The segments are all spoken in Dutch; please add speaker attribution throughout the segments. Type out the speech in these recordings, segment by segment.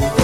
Speaker 1: van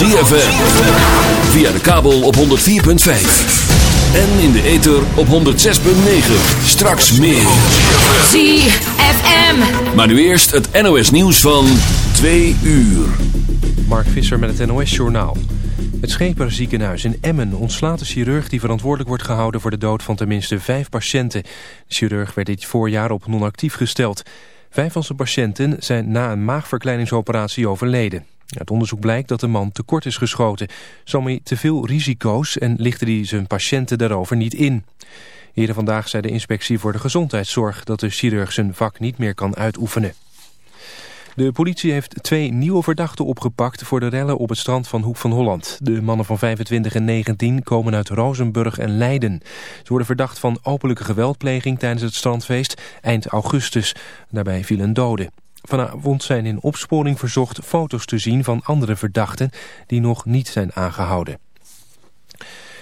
Speaker 1: ZFM. Via de kabel op 104.5. En in de ether op 106.9. Straks meer.
Speaker 2: ZFM.
Speaker 1: Maar nu eerst het NOS nieuws van 2 uur.
Speaker 3: Mark Visser met het NOS Journaal. Het Schepenziekenhuis in Emmen ontslaat de chirurg die verantwoordelijk wordt gehouden voor de dood van tenminste vijf patiënten. De chirurg werd dit voorjaar op non-actief gesteld. Vijf van zijn patiënten zijn na een maagverkleiningsoperatie overleden. Uit onderzoek blijkt dat de man tekort is geschoten. Zo hij te veel risico's en lichtte hij zijn patiënten daarover niet in. Eerder vandaag zei de inspectie voor de gezondheidszorg dat de chirurg zijn vak niet meer kan uitoefenen. De politie heeft twee nieuwe verdachten opgepakt voor de rellen op het strand van Hoek van Holland. De mannen van 25 en 19 komen uit Rozenburg en Leiden. Ze worden verdacht van openlijke geweldpleging tijdens het strandfeest eind augustus. Daarbij viel een dode. Vanavond zijn in opsporing verzocht foto's te zien van andere verdachten die nog niet zijn aangehouden.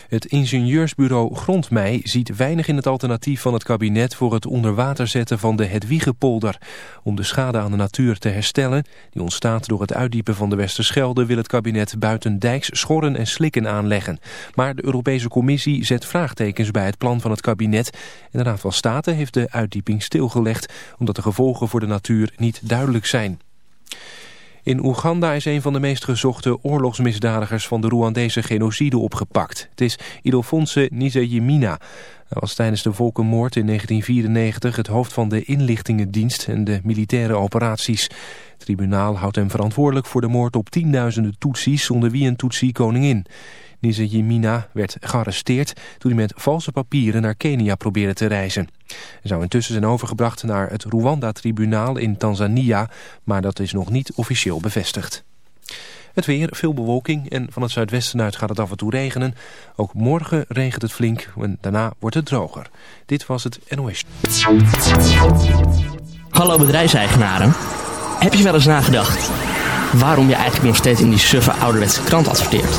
Speaker 3: Het ingenieursbureau Grondmei ziet weinig in het alternatief van het kabinet voor het onder water zetten van de Hedwiegepolder. Om de schade aan de natuur te herstellen, die ontstaat door het uitdiepen van de Westerschelde, wil het kabinet buiten dijks schorren en slikken aanleggen. Maar de Europese Commissie zet vraagtekens bij het plan van het kabinet en de Raad van State heeft de uitdieping stilgelegd omdat de gevolgen voor de natuur niet duidelijk zijn. In Oeganda is een van de meest gezochte oorlogsmisdadigers van de Rwandese genocide opgepakt. Het is Ildefonse Nizeyimina. Hij was tijdens de volkenmoord in 1994 het hoofd van de inlichtingendienst en de militaire operaties. Het tribunaal houdt hem verantwoordelijk voor de moord op tienduizenden Tutsis, onder wie een Tutsi-koningin. Nizeyimina werd gearresteerd toen hij met valse papieren naar Kenia probeerde te reizen. Hij zou intussen zijn overgebracht naar het Rwanda-tribunaal in Tanzania, maar dat is nog niet officieel bevestigd. Het weer, veel bewolking en van het zuidwesten uit gaat het af en toe regenen. Ook morgen regent het flink en daarna wordt het droger. Dit was het NOS.
Speaker 2: Hallo bedrijfseigenaren. Heb je wel eens nagedacht waarom je eigenlijk nog steeds in die suffe ouderwetse krant adverteert?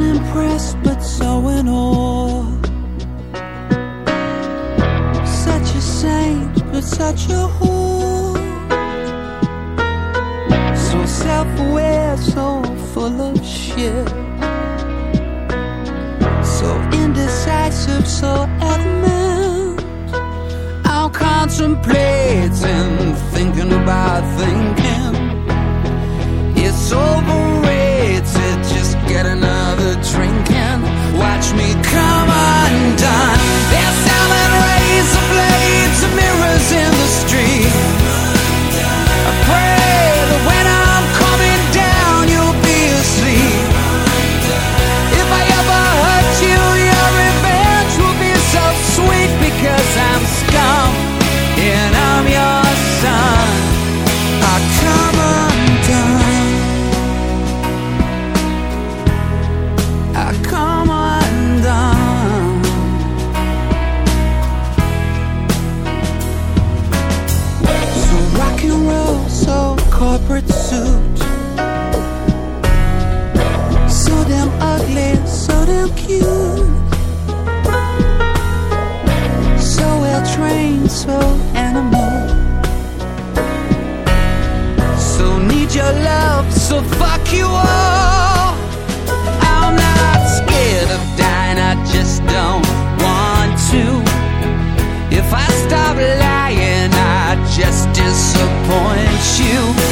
Speaker 4: Impressed but so in awe. Such a saint, but such a whore. So self aware, so full of shit. So indecisive, so adamant. I'm contemplating, thinking about thinking. It's get another drink and watch me come undone. They're razor blades and mirrors in the street. Trained, animal. So need your love, so fuck you all. I'm not scared of dying, I just don't want to. If I stop lying, I just disappoint you.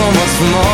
Speaker 4: so much more.